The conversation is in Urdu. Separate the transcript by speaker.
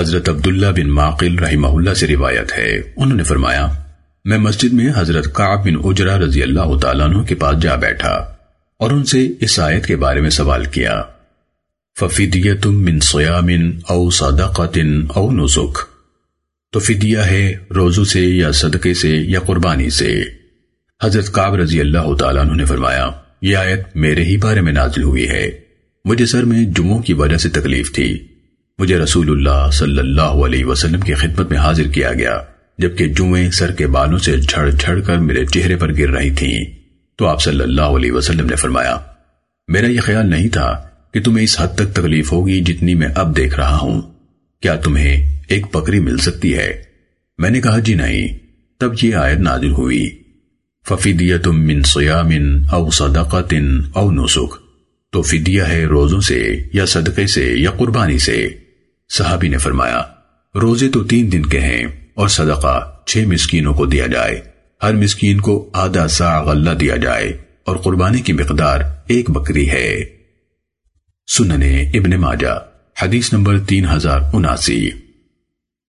Speaker 1: حضرت عبداللہ بن معقل رحمہ اللہ سے روایت ہے۔ انہوں نے فرمایا، میں مسجد میں حضرت قعب بن اجرا رضی اللہ تعالیٰ عنہ کے پاس جا بیٹھا اور ان سے اس آیت کے بارے میں سوال کیا۔ فَفِدْيَةٌ مِّن صِيَامٍ اَوْ صَدَقَةٍ اَوْ نُسُكْ تو فدیہ ہے روزو سے یا صدقے سے یا قربانی سے۔ حضرت قعب رضی اللہ تعالیٰ عنہ نے فرمایا، یہ آیت میرے ہی بارے میں نازل ہوئی ہے۔ مجھے سر میں جمعوں کی وجہ سے تکلیف تھی۔ مجھے رسول اللہ صلی اللہ علیہ وسلم کی خدمت میں حاضر کیا گیا، جبکہ جوئیں سر کے بالوں سے جھڑ جھڑ کر میرے چہرے پر گر رہی تھیں۔ تو آپ صلی اللہ علیہ وسلم نے فرمایا، میرا یہ خیال نہیں تھا کہ تمہیں اس حد تک تکلیف ہوگی جتنی میں اب دیکھ رہا ہوں۔ کیا تمہیں ایک بکری مل سکتی ہے؟ میں نے کہا جی نہیں۔ تب یہ آیت نازل ہوئی۔ فَفِدِيَةٌ مِّن صِيَامٍ اَوْ صَدَقَةٍ اَوْ نُسُكْ تو فدیہ ہے روزوں سے یا صدقے سے یا قربانی سے؟ صحابی نے فرمایا، روزے تو تین دن کے ہیں اور صدقہ چھ مسکینوں کو دیا جائے۔ ہر مسکین کو آدھا سا غلہ دیا جائے اور قربانی کی مقدار ایک بکری ہے۔ سننے ابن ماجہ، حدیث نمبر 3079